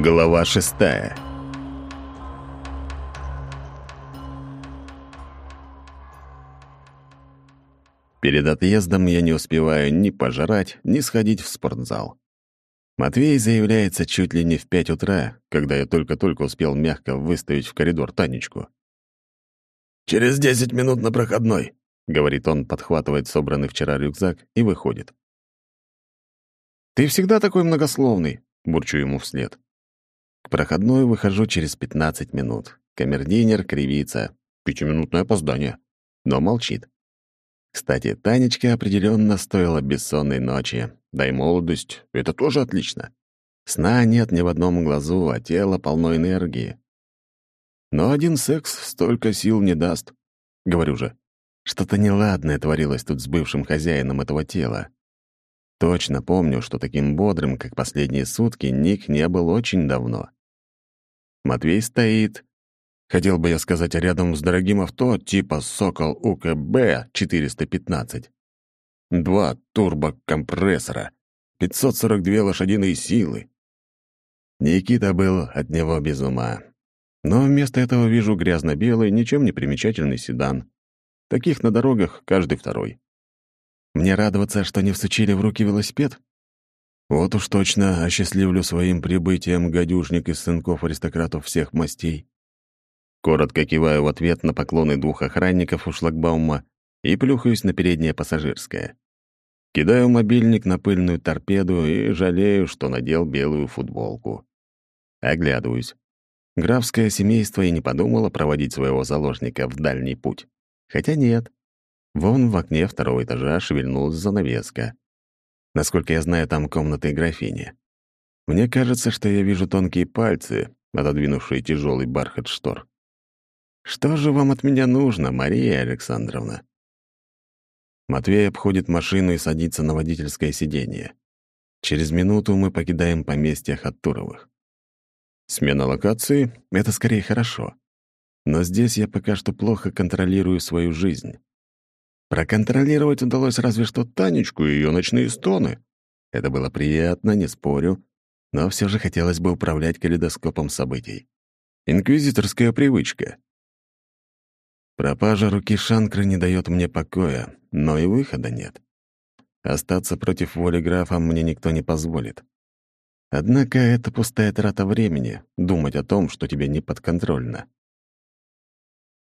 Глава шестая Перед отъездом я не успеваю ни пожрать, ни сходить в спортзал. Матвей заявляется чуть ли не в пять утра, когда я только-только успел мягко выставить в коридор Танечку. «Через десять минут на проходной», — говорит он, подхватывает собранный вчера рюкзак и выходит. «Ты всегда такой многословный», — бурчу ему вслед. К проходной выхожу через 15 минут. Камердинер кривится. Пятиминутное опоздание. Но молчит. Кстати, Танечка определенно стоила бессонной ночи. Да и молодость — это тоже отлично. Сна нет ни в одном глазу, а тело полно энергии. Но один секс столько сил не даст. Говорю же, что-то неладное творилось тут с бывшим хозяином этого тела. Точно помню, что таким бодрым, как последние сутки, Ник не был очень давно. Матвей стоит, хотел бы я сказать, рядом с дорогим авто типа «Сокол УКБ-415». Два турбокомпрессора, 542 лошадиные силы. Никита был от него без ума. Но вместо этого вижу грязно-белый, ничем не примечательный седан. Таких на дорогах каждый второй. Мне радоваться, что не всучили в руки велосипед? Вот уж точно осчастливлю своим прибытием гадюшник из сынков аристократов всех мастей. Коротко киваю в ответ на поклоны двух охранников у шлагбаума и плюхаюсь на переднее пассажирское. Кидаю мобильник на пыльную торпеду и жалею, что надел белую футболку. Оглядываюсь. Графское семейство и не подумало проводить своего заложника в дальний путь. Хотя нет. Вон в окне второго этажа шевельнулась занавеска. Насколько я знаю, там комнаты графини. Мне кажется, что я вижу тонкие пальцы, отодвинувшие тяжелый бархат штор. Что же вам от меня нужно, Мария Александровна? Матвей обходит машину и садится на водительское сиденье. Через минуту мы покидаем поместье Хаттуровых. Смена локации — это скорее хорошо. Но здесь я пока что плохо контролирую свою жизнь. Проконтролировать удалось разве что Танечку и ее ночные стоны. Это было приятно, не спорю, но все же хотелось бы управлять калейдоскопом событий. Инквизиторская привычка. Пропажа руки Шанкры не дает мне покоя, но и выхода нет. Остаться против воли графа мне никто не позволит. Однако это пустая трата времени — думать о том, что тебе не подконтрольно.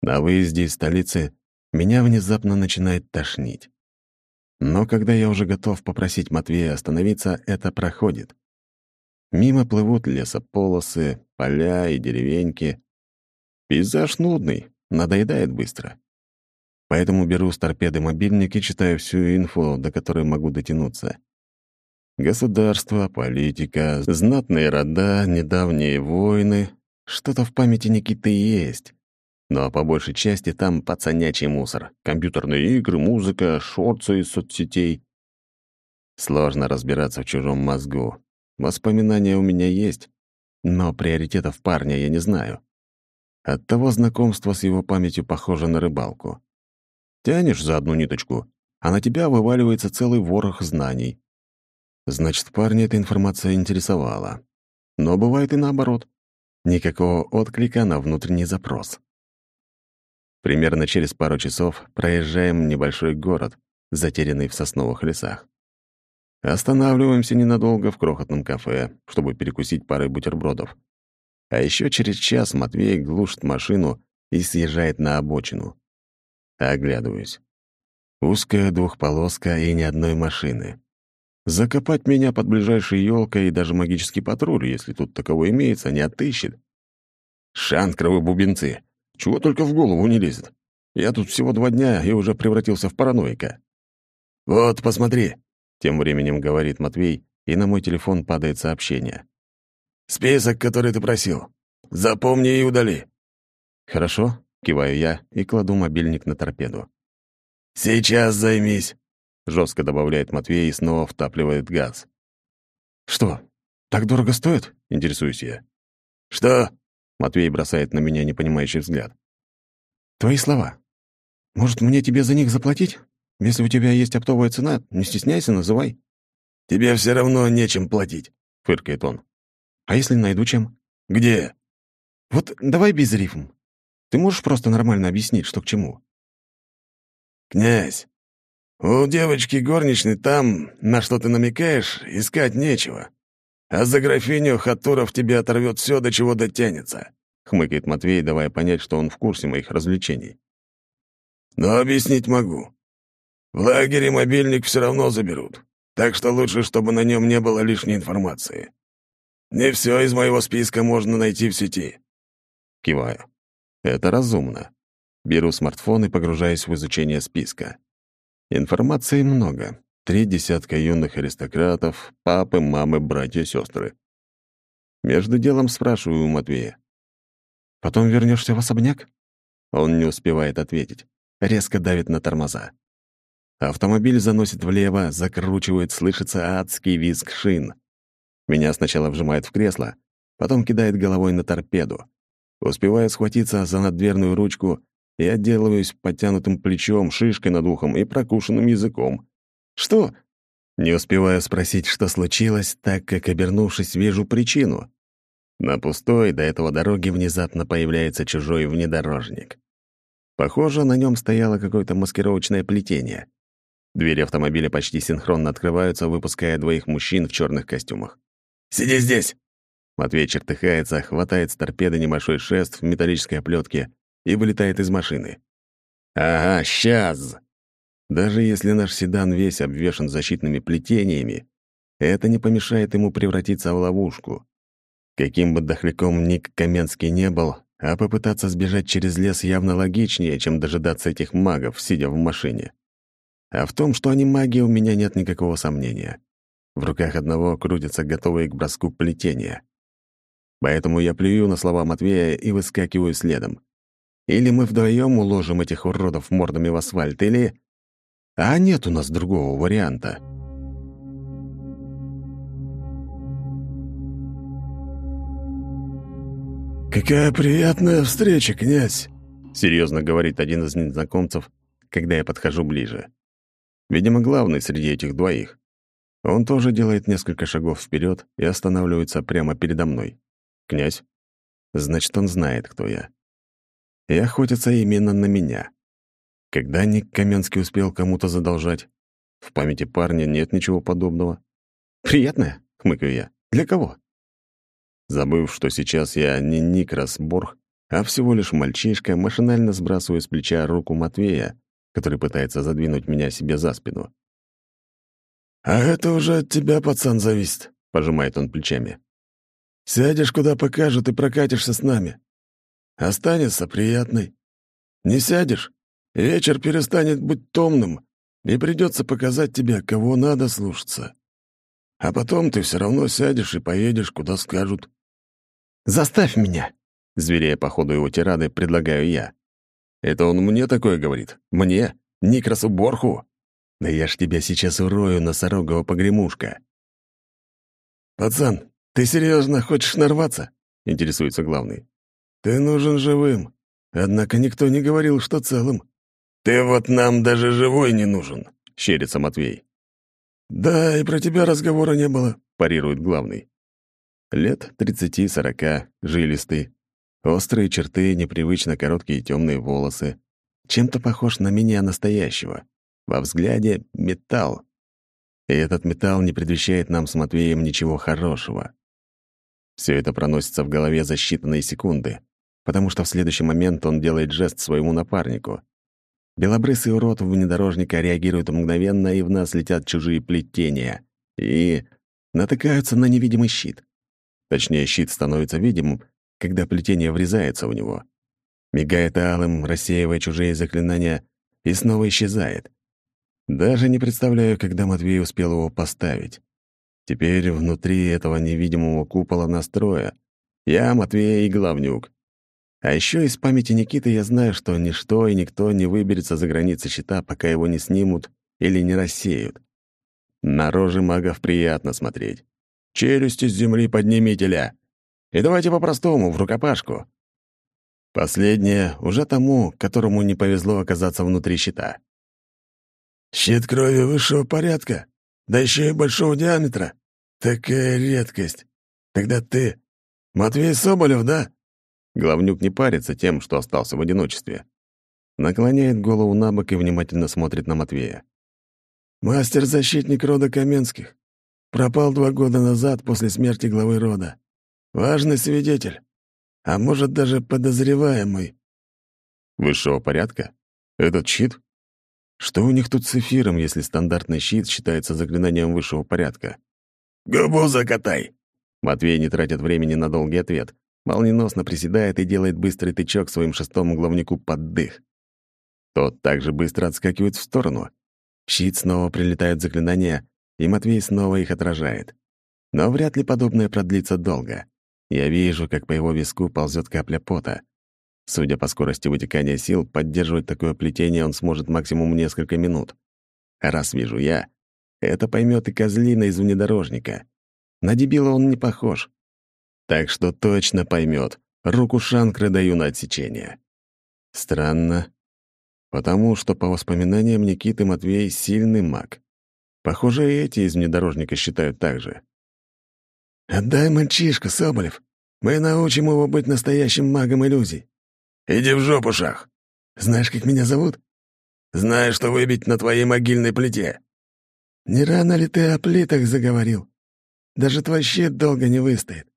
На выезде из столицы меня внезапно начинает тошнить. Но когда я уже готов попросить Матвея остановиться, это проходит. Мимо плывут лесополосы, поля и деревеньки. Пейзаж нудный, надоедает быстро. Поэтому беру с торпеды мобильник и читаю всю инфу, до которой могу дотянуться. Государство, политика, знатные рода, недавние войны. Что-то в памяти Никиты есть. Но по большей части там пацанячий мусор. Компьютерные игры, музыка, шорцы из соцсетей. Сложно разбираться в чужом мозгу. Воспоминания у меня есть, но приоритетов парня я не знаю. Оттого знакомство с его памятью похоже на рыбалку. Тянешь за одну ниточку, а на тебя вываливается целый ворох знаний. Значит, парня эта информация интересовала. Но бывает и наоборот. Никакого отклика на внутренний запрос. Примерно через пару часов проезжаем небольшой город, затерянный в сосновых лесах. Останавливаемся ненадолго в крохотном кафе, чтобы перекусить парой бутербродов. А еще через час Матвей глушит машину и съезжает на обочину. Оглядываюсь. Узкая двухполоска и ни одной машины. Закопать меня под ближайшей елкой и даже магический патруль, если тут таковой имеется, не отыщет. Шанкровы бубенцы. Чего только в голову не лезет. Я тут всего два дня и уже превратился в параноика. «Вот, посмотри», — тем временем говорит Матвей, и на мой телефон падает сообщение. «Список, который ты просил. Запомни и удали». «Хорошо», — киваю я и кладу мобильник на торпеду. «Сейчас займись», — жестко добавляет Матвей и снова втапливает газ. «Что, так дорого стоит?» — интересуюсь я. «Что?» Матвей бросает на меня непонимающий взгляд. «Твои слова. Может, мне тебе за них заплатить? Если у тебя есть оптовая цена, не стесняйся, называй». «Тебе все равно нечем платить», — фыркает он. А если найду чем? Где? Вот давай без рифм. Ты можешь просто нормально объяснить, что к чему? Князь, у девочки горничной там, на что ты намекаешь, искать нечего. А за графиню Хатуров тебе оторвет все, до чего дотянется», — хмыкает Матвей, давая понять, что он в курсе моих развлечений. «Но объяснить могу. В лагере мобильник все равно заберут, так что лучше, чтобы на нем не было лишней информации. Не все из моего списка можно найти в сети». Киваю. «Это разумно. Беру смартфон и погружаюсь в изучение списка. Информации много. Три десятка юных аристократов, папы, мамы, братья, сестры. Между делом спрашиваю у Матвея. «Потом вернешься в особняк?» Он не успевает ответить. Резко давит на тормоза. Автомобиль заносит влево, закручивает, слышится адский визг шин. Меня сначала вжимает в кресло, потом кидает головой на торпеду. Успеваю схватиться за надверную ручку и отделываюсь подтянутым плечом, шишкой над ухом и прокушенным языком. «Что?» Не успеваю спросить, что случилось, так как, обернувшись, вижу причину. На пустой до этого дороге внезапно появляется чужой внедорожник. Похоже, на нем стояло какое-то маскировочное плетение. Двери автомобиля почти синхронно открываются, выпуская двоих мужчин в черных костюмах. «Сиди здесь!» Матвей чертыхается, хватает с торпеды небольшой шест в металлической оплетке и вылетает из машины. «Ага, сейчас!» Даже если наш седан весь обвешан защитными плетениями, это не помешает ему превратиться в ловушку. Каким бы дохляком Ник Каменский не был, а попытаться сбежать через лес явно логичнее, чем дожидаться этих магов, сидя в машине. А в том, что они маги, у меня нет никакого сомнения. В руках одного крутятся готовые к броску плетения. Поэтому я плюю на слова Матвея и выскакиваю следом. Или мы вдвоем уложим этих уродов мордами в асфальт, или... А нет у нас другого варианта. «Какая приятная встреча, князь!» — серьезно говорит один из незнакомцев, когда я подхожу ближе. Видимо, главный среди этих двоих. Он тоже делает несколько шагов вперед и останавливается прямо передо мной. «Князь?» Значит, он знает, кто я и охотятся именно на меня. Когда Ник Каменский успел кому-то задолжать? В памяти парня нет ничего подобного. «Приятно?» — хмыкаю я. «Для кого?» Забыв, что сейчас я не Никрас Борг, а всего лишь мальчишка, машинально сбрасываю с плеча руку Матвея, который пытается задвинуть меня себе за спину. «А это уже от тебя, пацан, зависит», — пожимает он плечами. «Сядешь, куда покажут, и прокатишься с нами. Останется приятной. Не сядешь, вечер перестанет быть томным, и придется показать тебе, кого надо слушаться. А потом ты все равно сядешь и поедешь, куда скажут. «Заставь меня!» — зверея по ходу его тирады, предлагаю я. «Это он мне такое говорит? Мне? Никрасу Борху? Да я ж тебя сейчас урою, носорогого погремушка!» «Пацан, ты серьезно хочешь нарваться?» — интересуется главный. Ты нужен живым. Однако никто не говорил, что целым. Ты вот нам даже живой не нужен, щерится Матвей. Да, и про тебя разговора не было, парирует главный. Лет тридцати-сорока, жилистый, острые черты, непривычно короткие темные волосы. Чем-то похож на меня настоящего. Во взгляде — металл. И этот металл не предвещает нам с Матвеем ничего хорошего. Все это проносится в голове за считанные секунды потому что в следующий момент он делает жест своему напарнику. Белобрысый урод внедорожника реагирует мгновенно, и в нас летят чужие плетения. И натыкаются на невидимый щит. Точнее, щит становится видимым, когда плетение врезается в него. Мигает алым, рассеивая чужие заклинания, и снова исчезает. Даже не представляю, когда Матвей успел его поставить. Теперь внутри этого невидимого купола настроя. Я, Матвей и Главнюк. А еще из памяти Никиты я знаю, что ничто и никто не выберется за границы щита, пока его не снимут или не рассеют. На рожи магов приятно смотреть. Челюсти с земли поднимителя. И давайте по-простому, в рукопашку. Последнее уже тому, которому не повезло оказаться внутри щита. «Щит крови высшего порядка, да еще и большого диаметра. Такая редкость. Тогда ты Матвей Соболев, да?» Главнюк не парится тем, что остался в одиночестве. Наклоняет голову на бок и внимательно смотрит на Матвея. «Мастер-защитник рода Каменских. Пропал два года назад после смерти главы рода. Важный свидетель. А может, даже подозреваемый». «Высшего порядка? Этот щит? Что у них тут с эфиром, если стандартный щит считается заклинанием высшего порядка?» «Губу закатай!» Матвей не тратит времени на долгий ответ. Молниеносно приседает и делает быстрый тычок своим шестому главнику под дых. Тот также быстро отскакивает в сторону. щит снова прилетают заклинания, и Матвей снова их отражает. Но вряд ли подобное продлится долго. Я вижу, как по его виску ползет капля пота. Судя по скорости вытекания сил, поддерживать такое плетение он сможет максимум несколько минут. А раз вижу я, это поймет и козлина из внедорожника. На дебила он не похож. Так что точно поймет. Руку Шанкры даю на отсечение. Странно, потому что, по воспоминаниям Никиты, Матвей — сильный маг. Похоже, и эти из внедорожника считают так же. «Отдай мальчишку, Соболев. Мы научим его быть настоящим магом иллюзий». «Иди в жопу, Шах. Знаешь, как меня зовут?» «Знаю, что выбить на твоей могильной плите». «Не рано ли ты о плитах заговорил? Даже твой щит долго не выстоит.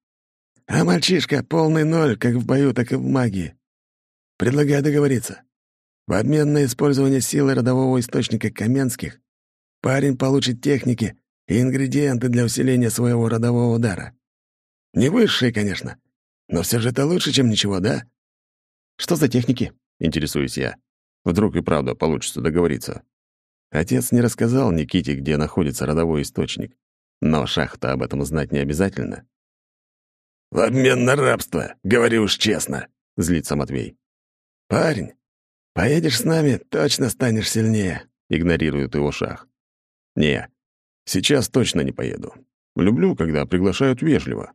А мальчишка — полный ноль, как в бою, так и в магии. Предлагаю договориться. В обмен на использование силы родового источника Каменских парень получит техники и ингредиенты для усиления своего родового удара. Не высшие, конечно, но все же это лучше, чем ничего, да? Что за техники? Интересуюсь я. Вдруг и правда получится договориться. Отец не рассказал Никите, где находится родовой источник. Но шахта об этом знать не обязательно. «В обмен на рабство, говорю уж честно», — злится Матвей. «Парень, Поедешь с нами, точно станешь сильнее», — игнорирует его шах. «Не, сейчас точно не поеду. Люблю, когда приглашают вежливо.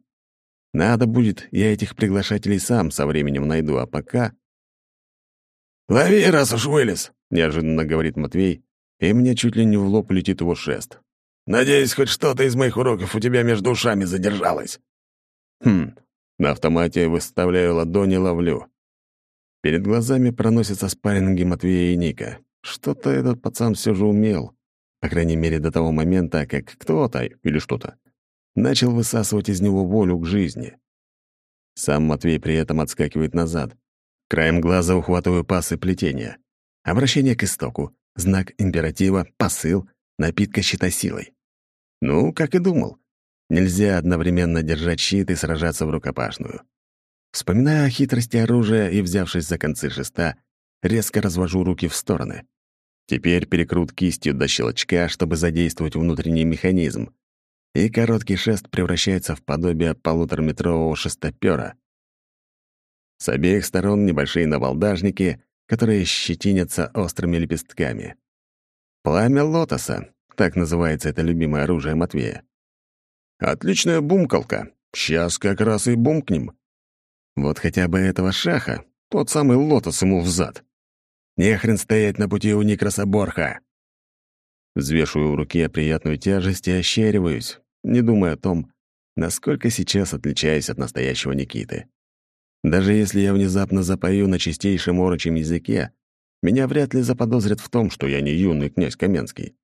Надо будет, я этих приглашателей сам со временем найду, а пока...» «Лови, раз уж вылез», — неожиданно говорит Матвей, и мне чуть ли не в лоб летит его шест. «Надеюсь, хоть что-то из моих уроков у тебя между ушами задержалось». «Хм, на автомате выставляю ладони, ловлю. Перед глазами проносятся спарринги Матвея и Ника. Что-то этот пацан все же умел. По крайней мере, до того момента, как кто-то или что-то начал высасывать из него волю к жизни. Сам Матвей при этом отскакивает назад. Краем глаза ухватываю пасы плетения. Обращение к истоку, знак императива, посыл, напитка щита силой. Ну, как и думал. Нельзя одновременно держать щит и сражаться в рукопашную. Вспоминая о хитрости оружия и взявшись за концы шеста, резко развожу руки в стороны. Теперь перекрут кистью до щелчка, чтобы задействовать внутренний механизм. И короткий шест превращается в подобие полутораметрового шестопера. С обеих сторон небольшие набалдажники, которые щетинятся острыми лепестками. Пламя лотоса — так называется это любимое оружие Матвея. Отличная бумкалка. Сейчас как раз и бумкнем. Вот хотя бы этого шаха, тот самый лотос ему взад. Не хрен стоять на пути у Никроса Борха. Взвешиваю в руке приятную тяжесть и ощериваюсь, не думая о том, насколько сейчас отличаюсь от настоящего Никиты. Даже если я внезапно запою на чистейшем орочем языке, меня вряд ли заподозрят в том, что я не юный князь Каменский.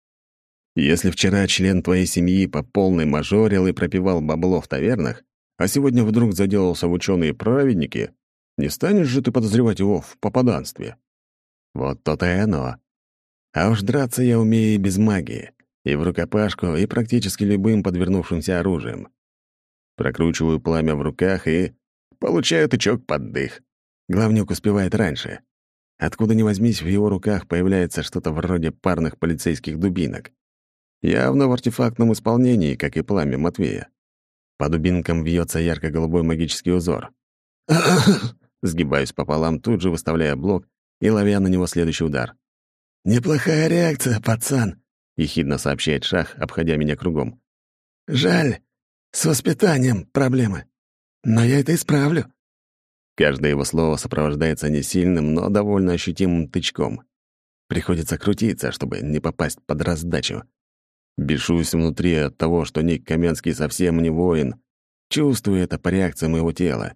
Если вчера член твоей семьи по полной мажорил и пропивал бабло в тавернах, а сегодня вдруг заделался в ученые-праведники, не станешь же ты подозревать его в попаданстве? Вот то-то и оно. А уж драться я умею и без магии, и в рукопашку, и практически любым подвернувшимся оружием. Прокручиваю пламя в руках и получаю тычок под дых. Главнюк успевает раньше. Откуда ни возьмись, в его руках появляется что-то вроде парных полицейских дубинок. Явно в артефактном исполнении, как и пламя Матвея. По дубинкам вьется ярко-голубой магический узор. Сгибаюсь пополам, тут же выставляя блок и ловя на него следующий удар. «Неплохая реакция, пацан», — ехидно сообщает Шах, обходя меня кругом. «Жаль, с воспитанием проблемы. Но я это исправлю». Каждое его слово сопровождается не сильным, но довольно ощутимым тычком. Приходится крутиться, чтобы не попасть под раздачу. Бешусь внутри от того, что Ник Каменский совсем не воин. Чувствую это по реакции моего тела.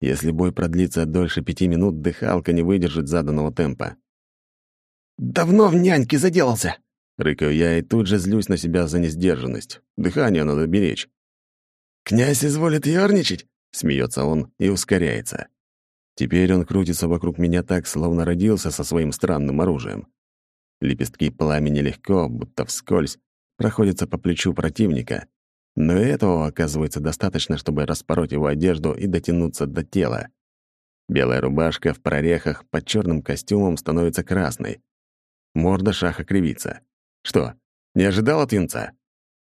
Если бой продлится дольше пяти минут, дыхалка не выдержит заданного темпа. «Давно в няньке заделался!» Рыкаю я и тут же злюсь на себя за несдержанность. Дыхание надо беречь. «Князь изволит ерничать?» — смеется он и ускоряется. Теперь он крутится вокруг меня так, словно родился со своим странным оружием. Лепестки пламени легко, будто вскользь, проходятся по плечу противника, но этого оказывается достаточно, чтобы распороть его одежду и дотянуться до тела. Белая рубашка в прорехах под черным костюмом становится красной. Морда шаха кривится. Что, не ожидал от юнца?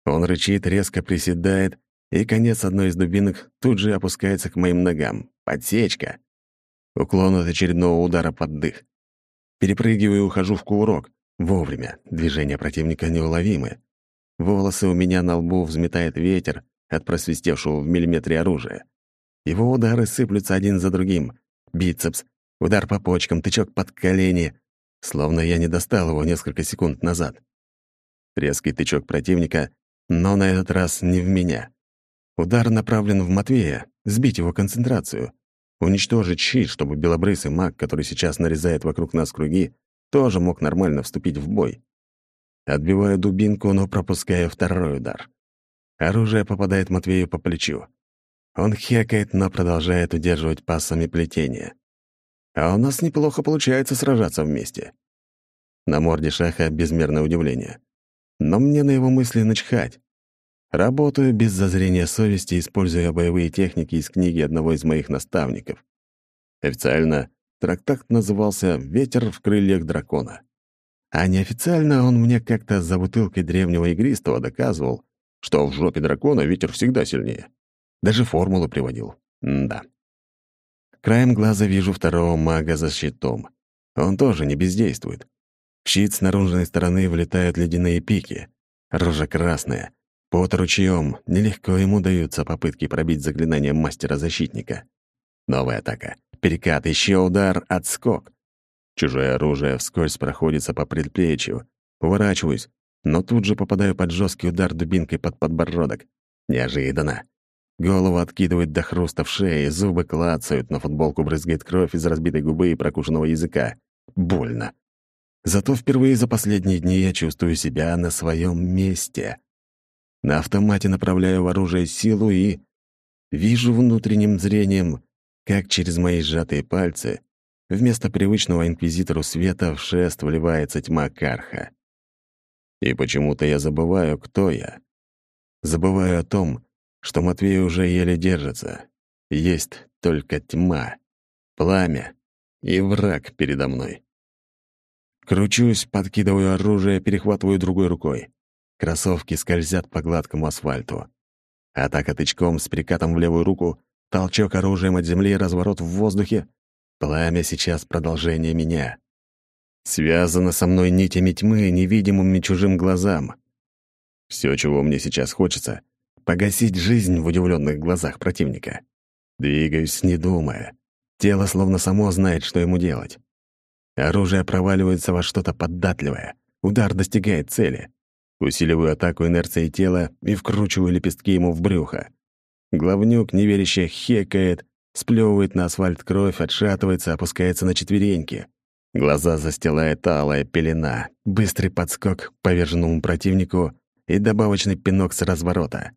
Он рычит, резко приседает, и конец одной из дубинок тут же опускается к моим ногам. Подсечка. Уклон от очередного удара под дых. Перепрыгиваю и ухожу в кувырок. Вовремя. Движения противника неуловимы. Волосы у меня на лбу взметает ветер от просвистевшего в миллиметре оружия. Его удары сыплются один за другим. Бицепс, удар по почкам, тычок под колени. Словно я не достал его несколько секунд назад. Резкий тычок противника, но на этот раз не в меня. Удар направлен в Матвея, сбить его концентрацию. Уничтожить щит, чтобы белобрысый маг, который сейчас нарезает вокруг нас круги, тоже мог нормально вступить в бой. Отбиваю дубинку, но пропускаю второй удар. Оружие попадает Матвею по плечу. Он хекает, но продолжает удерживать пассами плетения. А у нас неплохо получается сражаться вместе. На морде Шаха безмерное удивление. Но мне на его мысли начхать. Работаю без зазрения совести, используя боевые техники из книги одного из моих наставников. Официально трактат назывался «Ветер в крыльях дракона». А неофициально он мне как-то за бутылкой древнего игристого доказывал, что в жопе дракона ветер всегда сильнее. Даже формулу приводил. М да. Краем глаза вижу второго мага за щитом. Он тоже не бездействует. В щит с наружной стороны влетают ледяные пики. Рожа красная. Под ручьем. Нелегко ему даются попытки пробить заклинание мастера-защитника. Новая атака. Перекат, еще удар, отскок. Чужое оружие вскользь проходится по предплечью. Уворачиваюсь, но тут же попадаю под жесткий удар дубинкой под подбородок. Неожиданно. Голову откидывает до хруста в шее, зубы клацают, на футболку брызгает кровь из разбитой губы и прокушенного языка. Больно. Зато впервые за последние дни я чувствую себя на своем месте. На автомате направляю в оружие силу и... Вижу внутренним зрением, как через мои сжатые пальцы Вместо привычного инквизитору света в шест вливается тьма Карха. И почему-то я забываю, кто я. Забываю о том, что Матвей уже еле держится. Есть только тьма, пламя и враг передо мной. Кручусь, подкидываю оружие, перехватываю другой рукой. Кроссовки скользят по гладкому асфальту. Атака тычком с перекатом в левую руку, толчок оружием от земли, разворот в воздухе, Пламя сейчас продолжение меня. Связано со мной нитями тьмы, невидимыми чужим глазам. Все, чего мне сейчас хочется — погасить жизнь в удивленных глазах противника. Двигаюсь, не думая. Тело словно само знает, что ему делать. Оружие проваливается во что-то податливое. Удар достигает цели. Усиливаю атаку инерцией тела и вкручиваю лепестки ему в брюхо. Главнюк неверяще хекает, сплевывает на асфальт кровь, отшатывается, опускается на четвереньки. Глаза застилает алая пелена, быстрый подскок к поверженному противнику и добавочный пинок с разворота.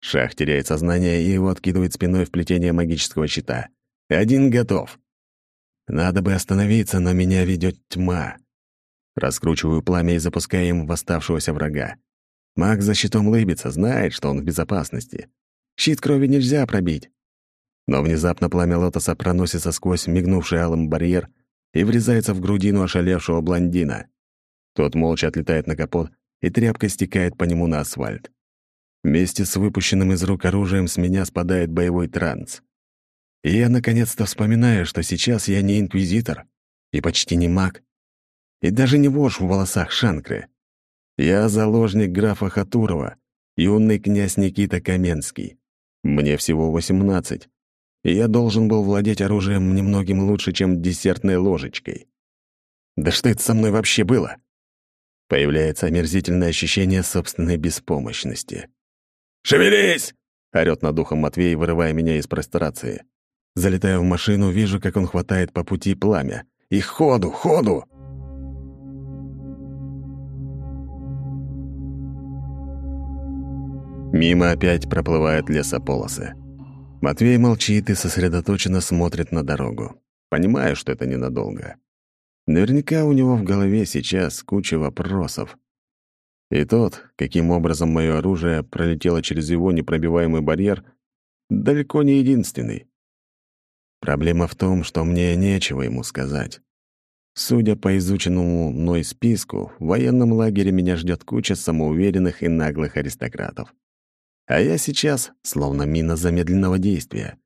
Шах теряет сознание и его откидывает спиной в плетение магического щита. Один готов. Надо бы остановиться, но меня ведет тьма. Раскручиваю пламя и запускаю им в оставшегося врага. Маг за щитом лыбится, знает, что он в безопасности. Щит крови нельзя пробить. Но внезапно пламя лотоса проносится сквозь мигнувший алым барьер и врезается в грудину ошалевшего блондина. Тот молча отлетает на капот, и тряпка стекает по нему на асфальт. Вместе с выпущенным из рук оружием с меня спадает боевой транс. И я наконец-то вспоминаю, что сейчас я не инквизитор и почти не маг, и даже не вождь в волосах Шанкры. Я заложник графа Хатурова, юный князь Никита Каменский. Мне всего восемнадцать, и я должен был владеть оружием немногим лучше, чем десертной ложечкой. Да что это со мной вообще было? Появляется омерзительное ощущение собственной беспомощности. «Шевелись!» орёт над ухом Матвей, вырывая меня из прострации. Залетаю в машину, вижу, как он хватает по пути пламя. И ходу, ходу! Мимо опять проплывают лесополосы. Матвей молчит и сосредоточенно смотрит на дорогу. Понимаю, что это ненадолго. Наверняка у него в голове сейчас куча вопросов. И тот, каким образом мое оружие пролетело через его непробиваемый барьер, далеко не единственный. Проблема в том, что мне нечего ему сказать. Судя по изученному мной списку, в военном лагере меня ждет куча самоуверенных и наглых аристократов. А я сейчас словно мина замедленного действия.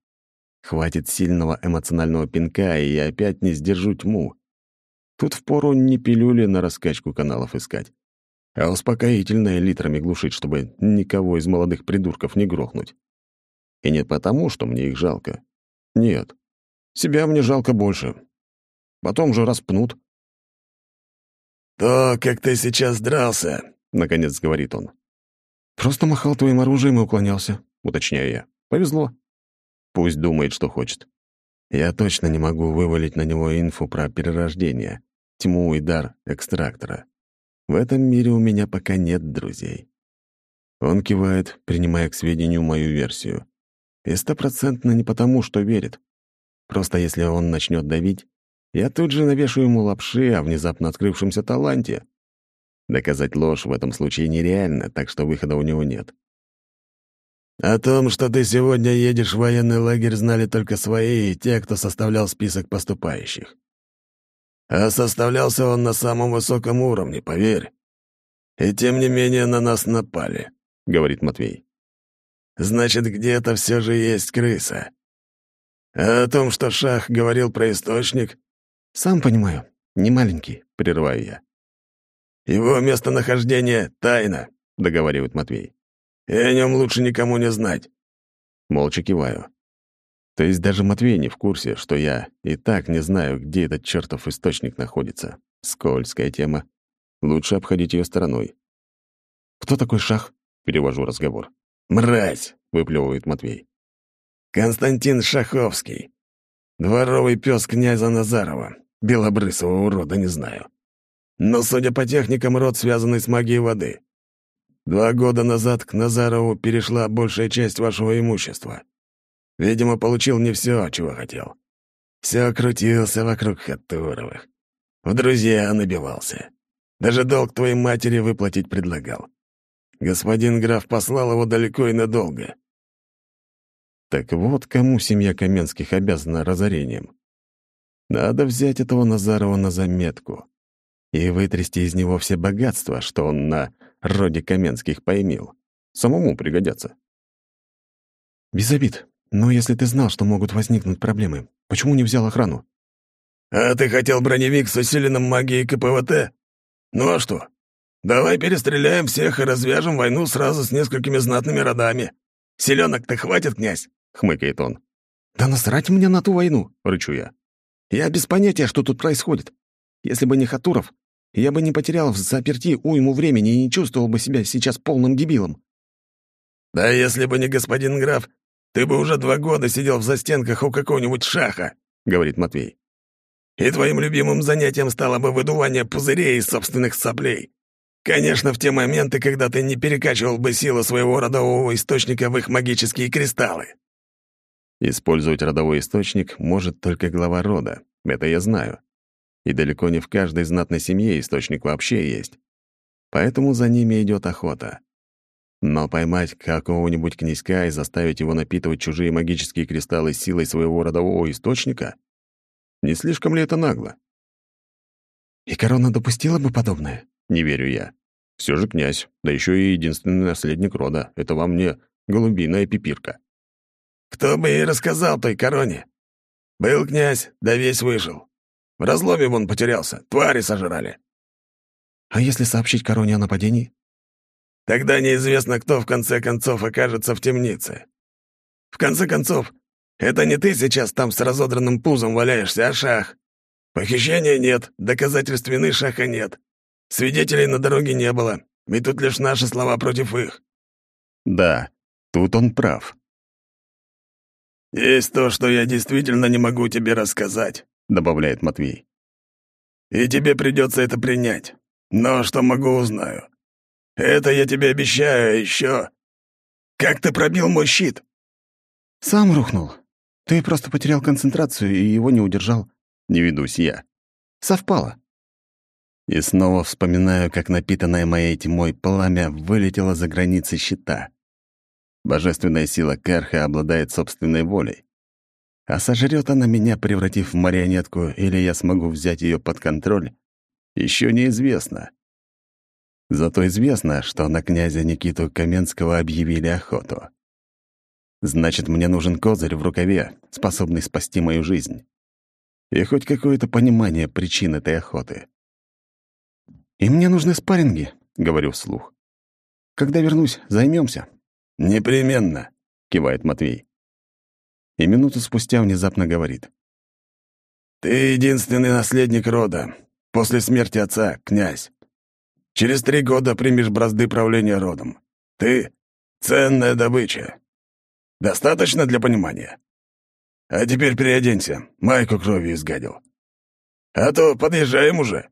Хватит сильного эмоционального пинка, и я опять не сдержу тьму. Тут впору не пилюли на раскачку каналов искать, а успокоительное литрами глушить, чтобы никого из молодых придурков не грохнуть. И не потому, что мне их жалко. Нет. Себя мне жалко больше. Потом же распнут. «То, как ты сейчас дрался», — наконец говорит он. «Просто махал твоим оружием и уклонялся», — уточняю я. «Повезло». Пусть думает, что хочет. Я точно не могу вывалить на него инфу про перерождение, тьму и дар экстрактора. В этом мире у меня пока нет друзей. Он кивает, принимая к сведению мою версию. И стопроцентно не потому, что верит. Просто если он начнет давить, я тут же навешу ему лапши о внезапно открывшемся таланте. Доказать ложь в этом случае нереально, так что выхода у него нет. «О том, что ты сегодня едешь в военный лагерь, знали только свои и те, кто составлял список поступающих. А составлялся он на самом высоком уровне, поверь. И тем не менее на нас напали», — говорит Матвей. «Значит, где-то все же есть крыса. А о том, что Шах говорил про источник...» «Сам понимаю, не маленький», — прерываю я. «Его местонахождение — тайна», — договаривает Матвей. «И о нем лучше никому не знать». Молча киваю. То есть даже Матвей не в курсе, что я и так не знаю, где этот чертов источник находится. Скользкая тема. Лучше обходить ее стороной. «Кто такой Шах?» — перевожу разговор. «Мразь!» — выплевывает Матвей. «Константин Шаховский. Дворовый пес князя Назарова. Белобрысого урода не знаю. Но, судя по техникам, род, связанный с магией воды. Два года назад к Назарову перешла большая часть вашего имущества. Видимо, получил не все, чего хотел. Все крутился вокруг Хатуровых. В друзья набивался. Даже долг твоей матери выплатить предлагал. Господин граф послал его далеко и надолго. Так вот, кому семья Каменских обязана разорением. Надо взять этого Назарова на заметку и вытрясти из него все богатства, что он на роде Каменских поимел. Самому пригодятся. Без обид. Но если ты знал, что могут возникнуть проблемы, почему не взял охрану? А ты хотел броневик с усиленным магией КПВТ? Ну а что? Давай перестреляем всех и развяжем войну сразу с несколькими знатными родами. Селенок-то хватит, князь, хмыкает он. Да насрать мне на ту войну, рычу я. Я без понятия, что тут происходит. Если бы не Хатуров, я бы не потерял в заперти уйму времени и не чувствовал бы себя сейчас полным дебилом. Да если бы не господин граф, ты бы уже два года сидел в застенках у какого-нибудь шаха», — говорит Матвей. «И твоим любимым занятием стало бы выдувание пузырей из собственных соплей. Конечно, в те моменты, когда ты не перекачивал бы силу своего родового источника в их магические кристаллы». Использовать родовой источник может только глава рода, это я знаю. И далеко не в каждой знатной семье источник вообще есть. Поэтому за ними идет охота. Но поймать какого-нибудь князька и заставить его напитывать чужие магические кристаллы силой своего родового источника? Не слишком ли это нагло? И корона допустила бы подобное? Не верю я. Все же князь, да еще и единственный наследник рода. Это вам не голубиная пипирка. Кто бы ей рассказал той короне? Был князь, да весь вышел. В разломе вон потерялся, твари сожрали. А если сообщить короне о нападении? Тогда неизвестно, кто в конце концов окажется в темнице. В конце концов, это не ты сейчас там с разодранным пузом валяешься, а шах. Похищения нет, доказательств вины шаха нет. Свидетелей на дороге не было, и тут лишь наши слова против их. Да, Тут он прав. «Есть то, что я действительно не могу тебе рассказать», — добавляет Матвей. «И тебе придется это принять. Но что могу, узнаю. Это я тебе обещаю, а еще... Как ты пробил мой щит?» «Сам рухнул. Ты просто потерял концентрацию и его не удержал. Не ведусь я. Совпало». И снова вспоминаю, как напитанное моей тьмой пламя вылетело за границы щита. Божественная сила Керха обладает собственной волей. А сожрет она меня, превратив в марионетку, или я смогу взять ее под контроль, еще неизвестно. Зато известно, что на князя Никиту Каменского объявили охоту. Значит, мне нужен козырь в рукаве, способный спасти мою жизнь. И хоть какое-то понимание причин этой охоты. «И мне нужны спарринги», — говорю вслух. «Когда вернусь, займемся. «Непременно», — кивает Матвей. И минуту спустя внезапно говорит. «Ты единственный наследник рода. После смерти отца — князь. Через три года примешь бразды правления родом. Ты — ценная добыча. Достаточно для понимания? А теперь переоденься, майку кровью изгадил. А то подъезжаем уже».